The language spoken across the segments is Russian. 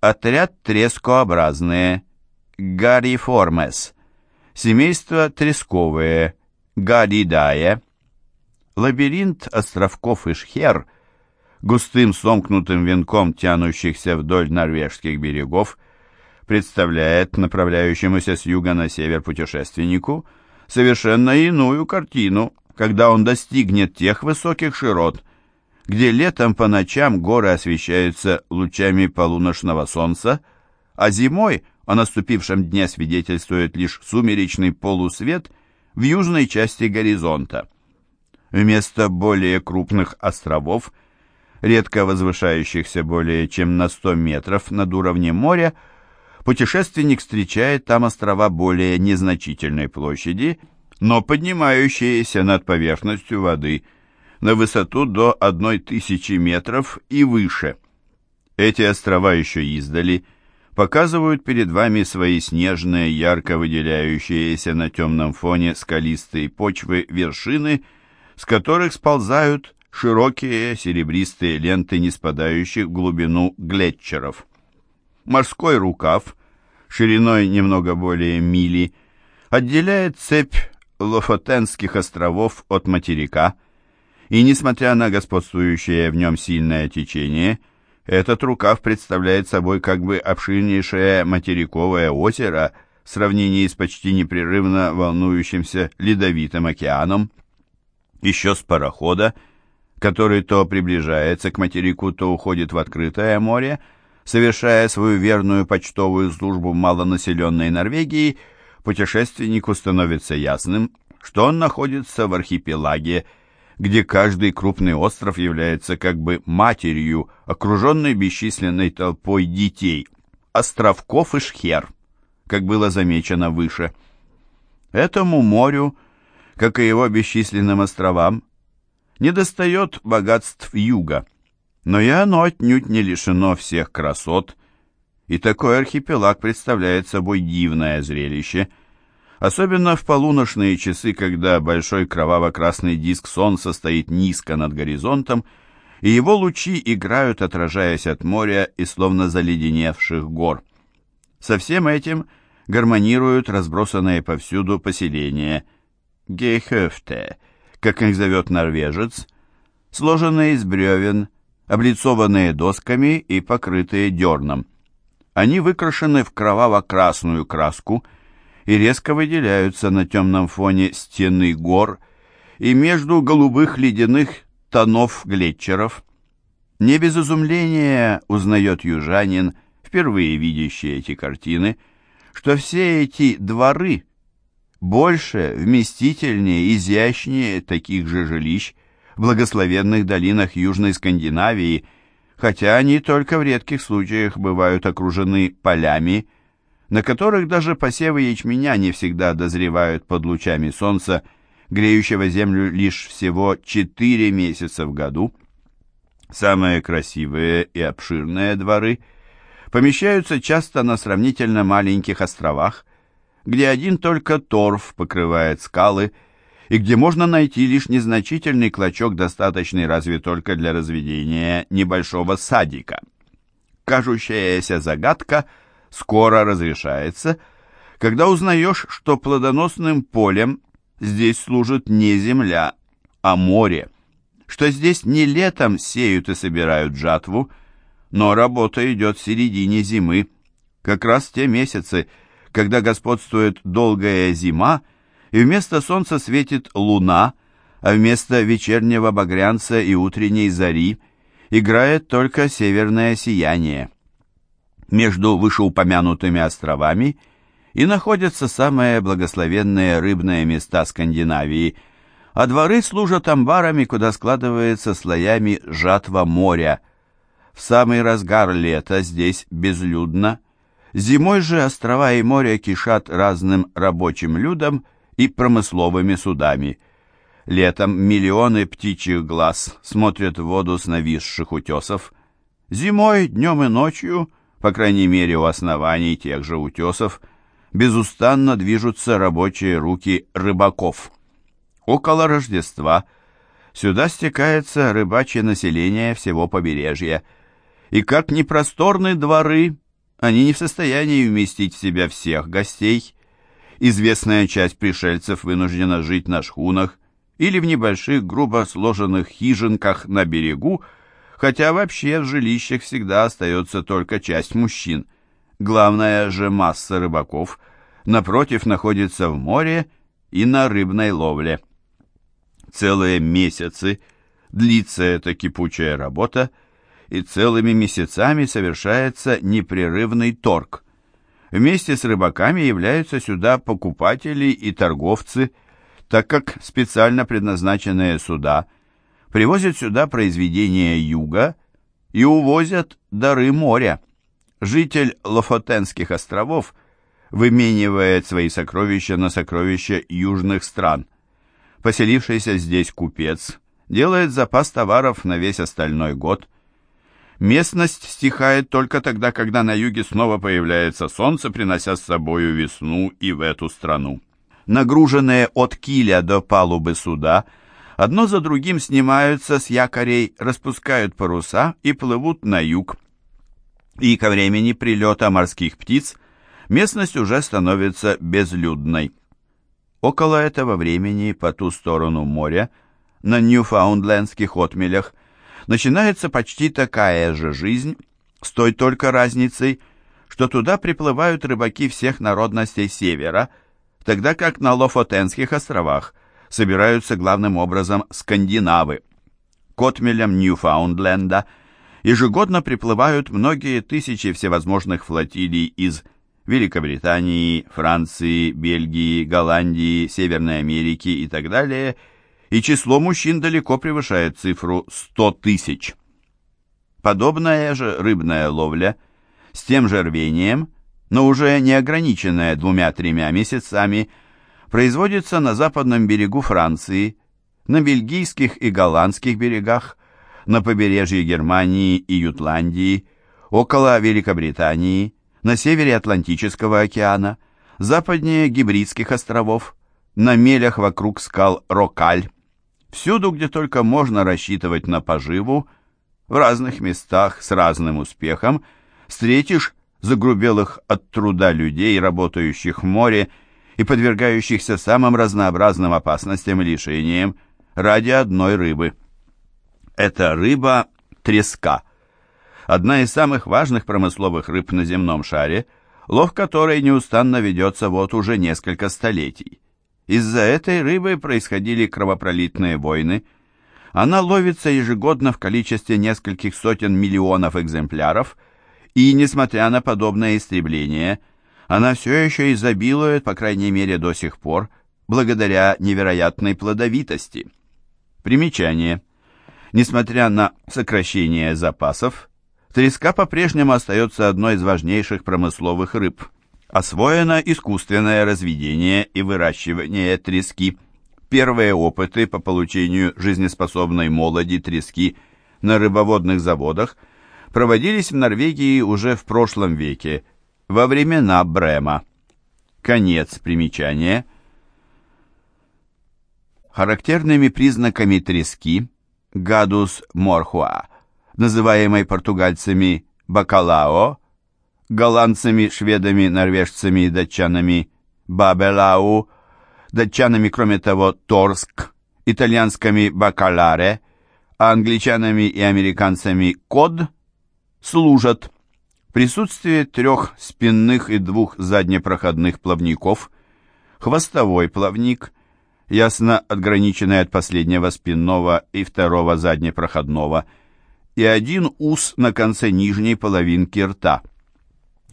Отряд трескообразные, гариформес. Семейство тресковые, гаридае. Лабиринт островков Ишхер, густым сомкнутым венком тянущихся вдоль норвежских берегов, представляет направляющемуся с юга на север путешественнику совершенно иную картину, когда он достигнет тех высоких широт, где летом по ночам горы освещаются лучами полуночного солнца, а зимой о наступившем дне свидетельствует лишь сумеречный полусвет в южной части горизонта. Вместо более крупных островов, редко возвышающихся более чем на 100 метров над уровнем моря, путешественник встречает там острова более незначительной площади, но поднимающиеся над поверхностью воды – на высоту до 1000 метров и выше. Эти острова еще издали показывают перед вами свои снежные, ярко выделяющиеся на темном фоне скалистой почвы вершины, с которых сползают широкие серебристые ленты не спадающих в глубину глетчеров. Морской рукав, шириной немного более мили, отделяет цепь Лофотенских островов от материка – и несмотря на господствующее в нем сильное течение, этот рукав представляет собой как бы обширнейшее материковое озеро в сравнении с почти непрерывно волнующимся ледовитым океаном. Еще с парохода, который то приближается к материку, то уходит в открытое море, совершая свою верную почтовую службу в малонаселенной Норвегии, путешественнику становится ясным, что он находится в архипелаге где каждый крупный остров является как бы матерью, окруженной бесчисленной толпой детей, островков и шхер, как было замечено выше. Этому морю, как и его бесчисленным островам, недостает богатств юга, но и оно отнюдь не лишено всех красот, и такой архипелаг представляет собой дивное зрелище – Особенно в полуночные часы, когда большой кроваво-красный диск солнца стоит низко над горизонтом, и его лучи играют, отражаясь от моря и словно заледеневших гор. Со всем этим гармонируют разбросанные повсюду поселения Гейхёфте, как их зовет норвежец, сложенные из бревен, облицованные досками и покрытые дерном. Они выкрашены в кроваво-красную краску – и резко выделяются на темном фоне стены гор и между голубых ледяных тонов глетчеров. Не без изумления узнает южанин, впервые видящий эти картины, что все эти дворы больше, вместительнее, изящнее таких же жилищ в благословенных долинах Южной Скандинавии, хотя они только в редких случаях бывают окружены полями, на которых даже посевы ячменя не всегда дозревают под лучами солнца, греющего землю лишь всего 4 месяца в году. Самые красивые и обширные дворы помещаются часто на сравнительно маленьких островах, где один только торф покрывает скалы и где можно найти лишь незначительный клочок, достаточный разве только для разведения небольшого садика. Кажущаяся загадка – скоро разрешается, когда узнаешь, что плодоносным полем здесь служит не земля, а море, что здесь не летом сеют и собирают жатву, но работа идет в середине зимы, как раз те месяцы, когда господствует долгая зима, и вместо солнца светит луна, а вместо вечернего багрянца и утренней зари играет только северное сияние между вышеупомянутыми островами и находятся самые благословенные рыбные места Скандинавии, а дворы служат амбарами, куда складывается слоями жатва моря. В самый разгар лета здесь безлюдно, зимой же острова и море кишат разным рабочим людом и промысловыми судами. Летом миллионы птичьих глаз смотрят в воду с нависших утесов, зимой днем и ночью – по крайней мере у оснований тех же утесов, безустанно движутся рабочие руки рыбаков. Около Рождества сюда стекается рыбачье население всего побережья, и как непросторны дворы, они не в состоянии вместить в себя всех гостей. Известная часть пришельцев вынуждена жить на шхунах или в небольших грубо сложенных хижинках на берегу, хотя вообще в жилищах всегда остается только часть мужчин. Главная же масса рыбаков, напротив, находится в море и на рыбной ловле. Целые месяцы длится эта кипучая работа, и целыми месяцами совершается непрерывный торг. Вместе с рыбаками являются сюда покупатели и торговцы, так как специально предназначенные суда привозят сюда произведения юга и увозят дары моря. Житель Лофотенских островов выменивает свои сокровища на сокровища южных стран. Поселившийся здесь купец делает запас товаров на весь остальной год. Местность стихает только тогда, когда на юге снова появляется солнце, принося с собою весну и в эту страну. Нагруженные от киля до палубы суда одно за другим снимаются с якорей, распускают паруса и плывут на юг. И ко времени прилета морских птиц местность уже становится безлюдной. Около этого времени по ту сторону моря, на Ньюфаундлендских отмелях, начинается почти такая же жизнь, с той только разницей, что туда приплывают рыбаки всех народностей севера, тогда как на Лофотенских островах собираются главным образом скандинавы. К отмелям Ньюфаундленда ежегодно приплывают многие тысячи всевозможных флотилий из Великобритании, Франции, Бельгии, Голландии, Северной Америки и так далее, и число мужчин далеко превышает цифру 100 тысяч. Подобная же рыбная ловля с тем же рвением, но уже не ограниченная двумя-тремя месяцами, производится на западном берегу Франции, на бельгийских и голландских берегах, на побережье Германии и Ютландии, около Великобритании, на севере Атлантического океана, западнее Гибридских островов, на мелях вокруг скал Рокаль. Всюду, где только можно рассчитывать на поживу, в разных местах с разным успехом, встретишь загрубелых от труда людей, работающих в море и подвергающихся самым разнообразным опасностям и лишениям ради одной рыбы. Это рыба треска – одна из самых важных промысловых рыб на земном шаре, лов которой неустанно ведется вот уже несколько столетий. Из-за этой рыбы происходили кровопролитные войны. Она ловится ежегодно в количестве нескольких сотен миллионов экземпляров, и, несмотря на подобное истребление, она все еще изобилует, по крайней мере до сих пор, благодаря невероятной плодовитости. Примечание. Несмотря на сокращение запасов, Треска по-прежнему остается одной из важнейших промысловых рыб. Освоено искусственное разведение и выращивание трески. Первые опыты по получению жизнеспособной молоди трески на рыбоводных заводах проводились в Норвегии уже в прошлом веке, во времена Брема. Конец примечания. Характерными признаками трески гадус морхуа – называемой португальцами бакалао, голландцами, шведами, норвежцами и датчанами бабелау, датчанами, кроме того, торск, итальянскими бакаларе, а англичанами и американцами код, служат. Присутствие трех спинных и двух заднепроходных плавников, хвостовой плавник, ясно отграниченный от последнего спинного и второго заднепроходного, и один ус на конце нижней половинки рта.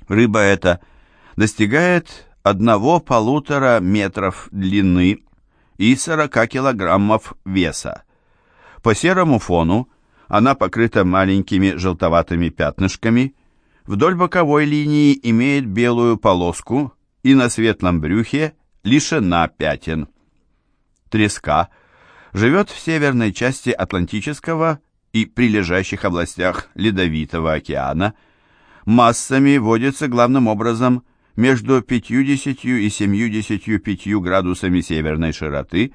Рыба эта достигает одного-полутора метров длины и 40 килограммов веса. По серому фону она покрыта маленькими желтоватыми пятнышками, вдоль боковой линии имеет белую полоску и на светлом брюхе лишена пятен. Треска живет в северной части Атлантического и прилежащих областях Ледовитого океана, массами водится главным образом между 50 и 75 градусами северной широты,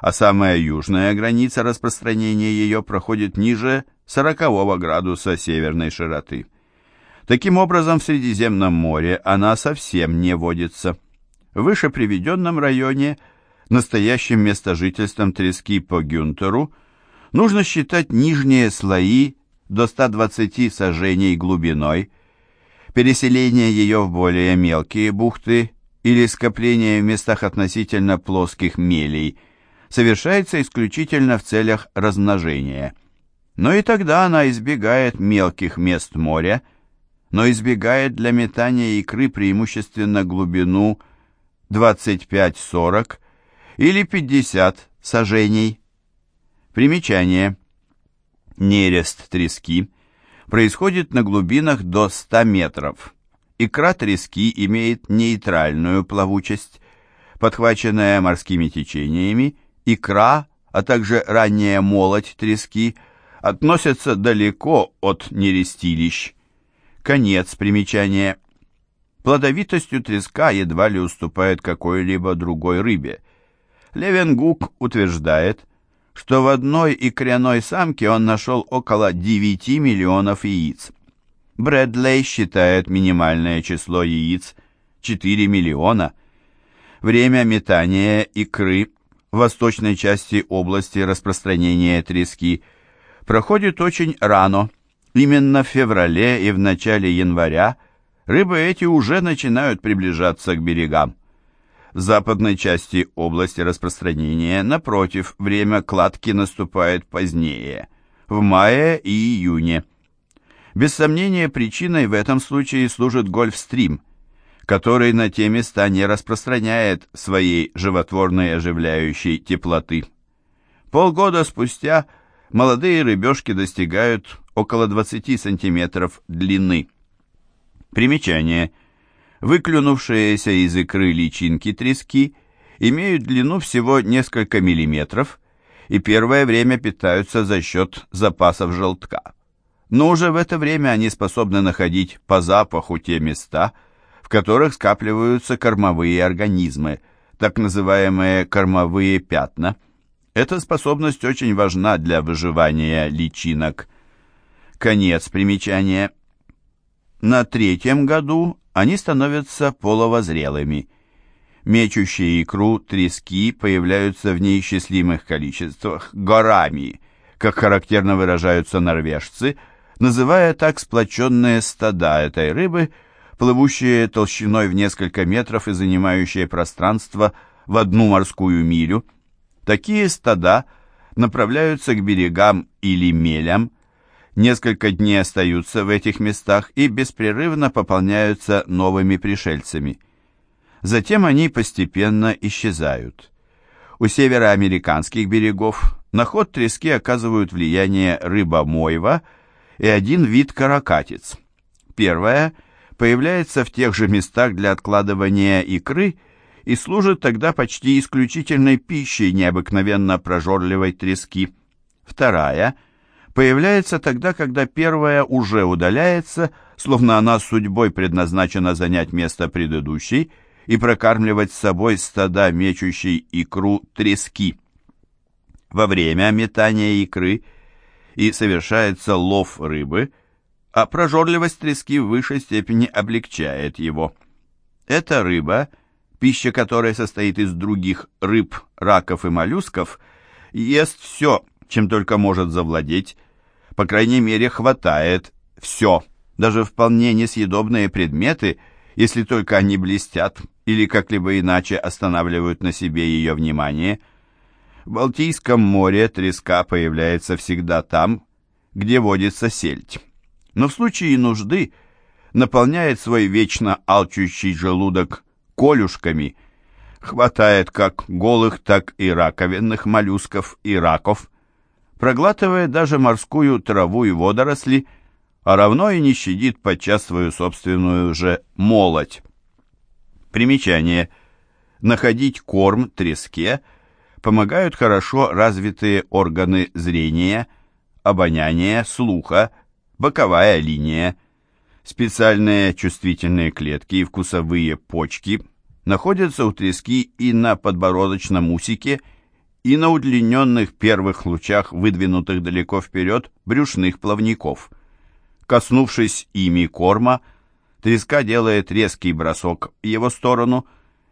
а самая южная граница распространения ее проходит ниже 40 градуса северной широты. Таким образом, в Средиземном море она совсем не водится. В выше приведенном районе, настоящим местожительством трески по Гюнтеру, нужно считать нижние слои до 120 сажений глубиной, переселение ее в более мелкие бухты или скопление в местах относительно плоских мелей совершается исключительно в целях размножения. Но и тогда она избегает мелких мест моря, но избегает для метания икры преимущественно глубину 25-40 или 50 сажений. Примечание. Нерест трески происходит на глубинах до 100 метров. Икра трески имеет нейтральную плавучесть, подхваченная морскими течениями, икра, а также ранняя молоть трески относятся далеко от нерестилищ. Конец примечания. Плодовитостью треска едва ли уступает какой-либо другой рыбе. Левенгук утверждает, что в одной икряной самке он нашел около 9 миллионов яиц. Брэдлей считает минимальное число яиц 4 миллиона. Время метания икры в восточной части области распространения трески проходит очень рано. Именно в феврале и в начале января рыбы эти уже начинают приближаться к берегам. В западной части области распространения, напротив, время кладки наступает позднее, в мае и июне. Без сомнения, причиной в этом случае служит Гольфстрим, который на те места не распространяет своей животворной оживляющей теплоты. Полгода спустя молодые рыбешки достигают около 20 сантиметров длины. Примечание. Выклюнувшиеся из икры личинки трески имеют длину всего несколько миллиметров и первое время питаются за счет запасов желтка но уже в это время они способны находить по запаху те места, в которых скапливаются кормовые организмы, так называемые кормовые пятна. Эта способность очень важна для выживания личинок. Конец примечания. На третьем году они становятся половозрелыми. Мечущие икру трески появляются в неисчислимых количествах горами, как характерно выражаются норвежцы – называя так сплоченные стада этой рыбы, плывущие толщиной в несколько метров и занимающие пространство в одну морскую милю. Такие стада направляются к берегам или мелям, несколько дней остаются в этих местах и беспрерывно пополняются новыми пришельцами. Затем они постепенно исчезают. У североамериканских берегов на ход трески оказывают влияние рыба-мойва – и один вид каракатиц. Первая появляется в тех же местах для откладывания икры и служит тогда почти исключительной пищей необыкновенно прожорливой трески. Вторая появляется тогда, когда первая уже удаляется, словно она судьбой предназначена занять место предыдущей и прокармливать с собой стада мечущей икру трески. Во время метания икры – и совершается лов рыбы, а прожорливость трески в высшей степени облегчает его. Эта рыба, пища которой состоит из других рыб, раков и моллюсков, ест все, чем только может завладеть, по крайней мере хватает. Все, даже вполне несъедобные предметы, если только они блестят или как-либо иначе останавливают на себе ее внимание – в Балтийском море треска появляется всегда там, где водится сельдь. Но в случае нужды наполняет свой вечно алчущий желудок колюшками, хватает как голых, так и раковинных моллюсков и раков, проглатывает даже морскую траву и водоросли, а равно и не щадит подчас свою собственную же молоть. Примечание. Находить корм треске – помогают хорошо развитые органы зрения, обоняния, слуха, боковая линия. Специальные чувствительные клетки и вкусовые почки находятся у трески и на подбородочном усике, и на удлиненных первых лучах, выдвинутых далеко вперед, брюшных плавников. Коснувшись ими корма, треска делает резкий бросок в его сторону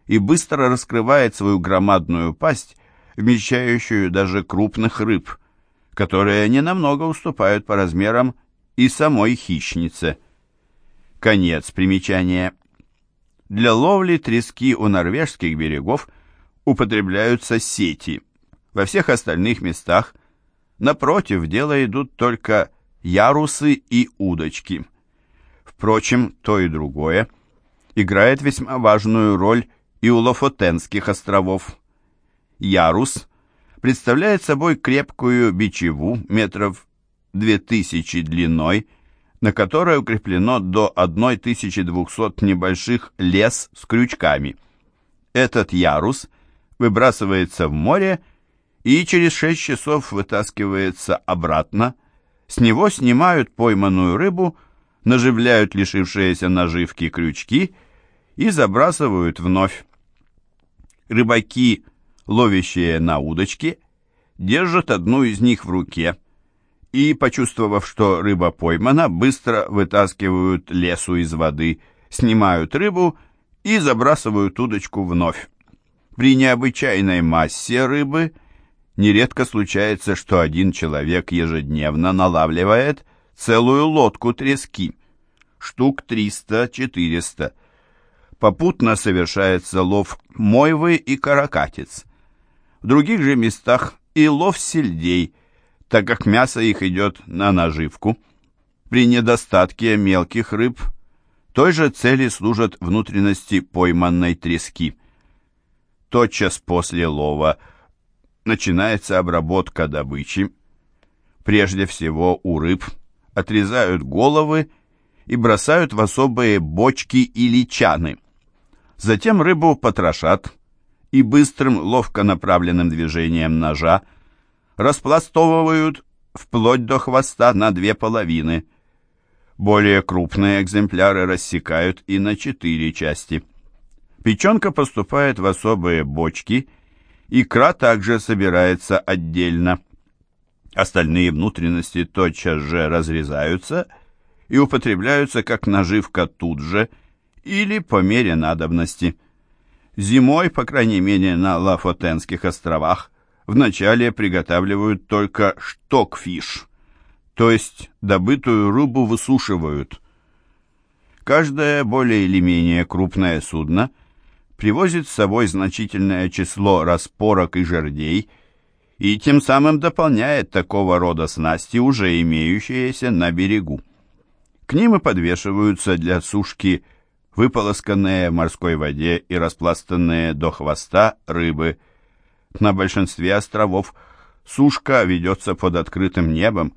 и быстро раскрывает свою громадную пасть, вмещающую даже крупных рыб, которые ненамного уступают по размерам и самой хищнице. Конец примечания. Для ловли трески у норвежских берегов употребляются сети. Во всех остальных местах, напротив, в дело идут только ярусы и удочки. Впрочем, то и другое играет весьма важную роль и у Лофотенских островов. Ярус представляет собой крепкую бичеву метров 2000 длиной, на которой укреплено до 1200 небольших лес с крючками. Этот ярус выбрасывается в море и через 6 часов вытаскивается обратно. С него снимают пойманную рыбу, наживляют лишившиеся наживки крючки и забрасывают вновь. Рыбаки, ловящие на удочке, держат одну из них в руке и, почувствовав, что рыба поймана, быстро вытаскивают лесу из воды, снимают рыбу и забрасывают удочку вновь. При необычайной массе рыбы нередко случается, что один человек ежедневно налавливает целую лодку трески, штук 300-400. Попутно совершается лов мойвы и каракатиц. В других же местах и лов сельдей, так как мясо их идет на наживку. При недостатке мелких рыб той же цели служат внутренности пойманной трески. Тотчас после лова начинается обработка добычи. Прежде всего у рыб отрезают головы и бросают в особые бочки или чаны. Затем рыбу потрошат и быстрым, ловко направленным движением ножа распластовывают вплоть до хвоста на две половины. Более крупные экземпляры рассекают и на четыре части. Печенка поступает в особые бочки, икра также собирается отдельно. Остальные внутренности тотчас же разрезаются и употребляются как наживка тут же или по мере надобности. Зимой, по крайней мере на Лафотенских островах, вначале приготавливают только штокфиш, то есть добытую рыбу высушивают. Каждое более или менее крупное судно привозит с собой значительное число распорок и жердей – и тем самым дополняет такого рода снасти, уже имеющиеся на берегу. К ним и подвешиваются для сушки выполосканные в морской воде и распластанные до хвоста рыбы. На большинстве островов сушка ведется под открытым небом,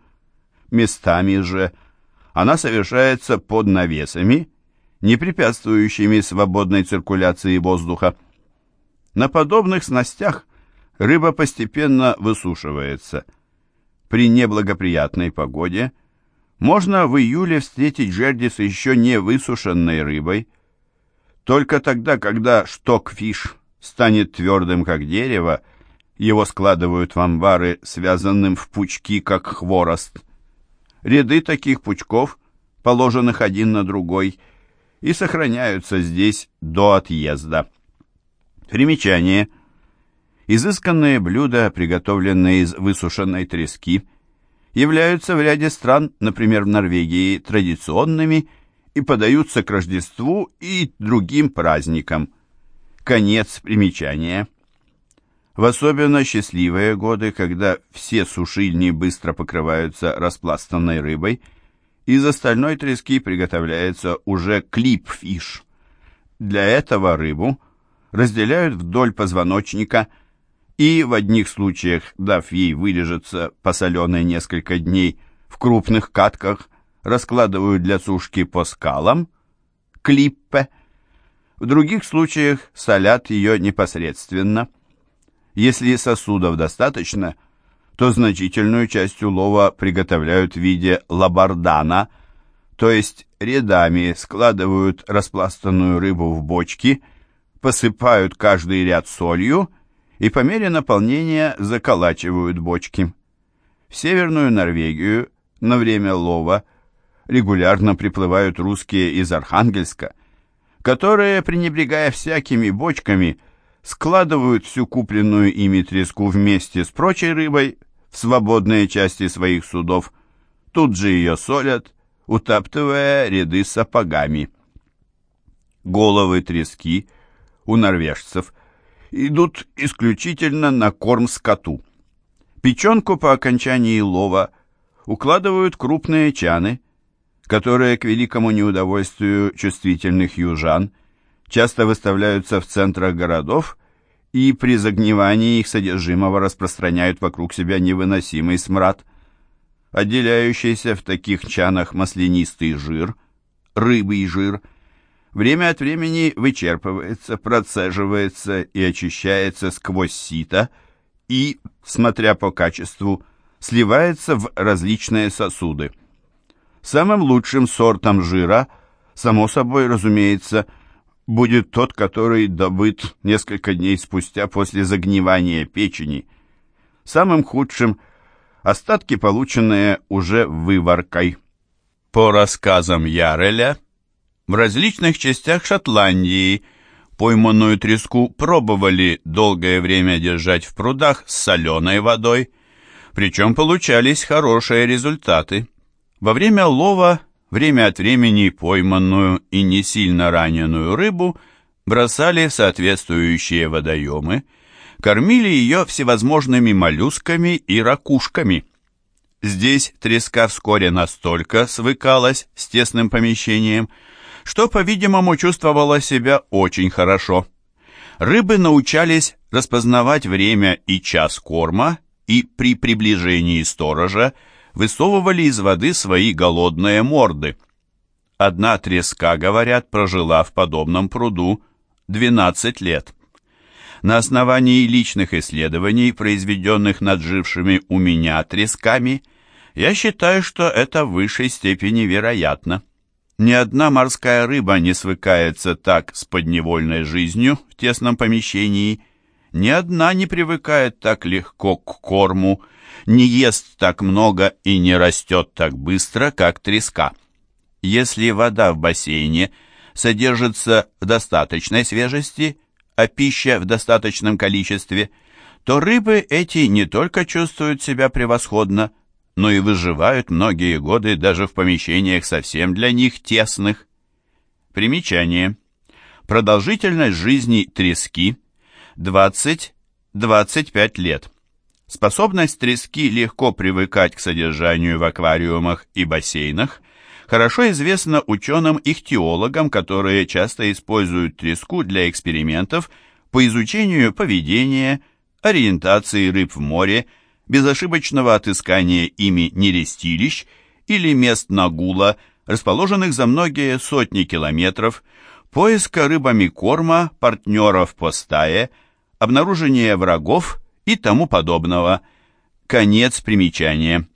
местами же она совершается под навесами, не препятствующими свободной циркуляции воздуха. На подобных снастях рыба постепенно высушивается. При неблагоприятной погоде можно в июле встретить жерди с еще не высушенной рыбой. Только тогда, когда штокфиш станет твердым, как дерево, его складывают в амбары, связанным в пучки, как хворост. Ряды таких пучков, положенных один на другой, и сохраняются здесь до отъезда. Примечание. Изысканные блюда, приготовленные из высушенной трески, являются в ряде стран, например, в Норвегии, традиционными и подаются к Рождеству и другим праздникам. Конец примечания. В особенно счастливые годы, когда все сушильни быстро покрываются распластанной рыбой, из остальной трески приготовляется уже клипфиш. Для этого рыбу разделяют вдоль позвоночника – и в одних случаях, дав ей вылежаться посоленной несколько дней в крупных катках, раскладывают для сушки по скалам, клиппе, в других случаях солят ее непосредственно. Если сосудов достаточно, то значительную часть улова приготовляют в виде лабардана, то есть рядами складывают распластанную рыбу в бочки, посыпают каждый ряд солью и по мере наполнения заколачивают бочки. В Северную Норвегию на время лова регулярно приплывают русские из Архангельска, которые, пренебрегая всякими бочками, складывают всю купленную ими треску вместе с прочей рыбой свободные части своих судов, тут же ее солят, утаптывая ряды сапогами. Головы трески у норвежцев идут исключительно на корм скоту. Печенку по окончании лова укладывают крупные чаны, которые, к великому неудовольствию чувствительных южан, часто выставляются в центрах городов и при загнивании их содержимого распространяют вокруг себя невыносимый смрад. Отделяющийся в таких чанах маслянистый жир, рыбий жир, время от времени вычерпывается, процеживается и очищается сквозь сито и, смотря по качеству, сливается в различные сосуды. Самым лучшим сортом жира, само собой разумеется, будет тот, который добыт несколько дней спустя после загнивания печени. Самым худшим – остатки, полученные уже вываркой. По рассказам Яреля, в различных частях Шотландии пойманную треску пробовали долгое время держать в прудах с соленой водой, причем получались хорошие результаты. Во время лова время от времени пойманную и не сильно раненую рыбу бросали в соответствующие водоемы, кормили ее всевозможными моллюсками и ракушками. Здесь треска вскоре настолько свыкалась с тесным помещением, что, по-видимому, чувствовала себя очень хорошо. Рыбы научались распознавать время и час корма, и при приближении сторожа высовывали из воды свои голодные морды. Одна треска, говорят, прожила в подобном пруду 12 лет. На основании личных исследований, произведенных над жившими у меня тресками, я считаю, что это в высшей степени вероятно. Ни одна морская рыба не свыкается так с подневольной жизнью в тесном помещении, ни одна не привыкает так легко к корму, не ест так много и не растет так быстро, как треска. Если вода в бассейне содержится в достаточной свежести, а пища в достаточном количестве, то рыбы эти не только чувствуют себя превосходно, но и выживают многие годы даже в помещениях совсем для них тесных. Примечание. Продолжительность жизни трески 20-25 лет. Способность трески легко привыкать к содержанию в аквариумах и бассейнах. Хорошо известна ученым-ихтиологам, которые часто используют треску для экспериментов по изучению поведения, ориентации рыб в море, безошибочного отыскания ими нерестилищ или мест нагула, расположенных за многие сотни километров, поиска рыбами корма, партнеров по стае, обнаружения врагов и тому подобного. Конец примечания.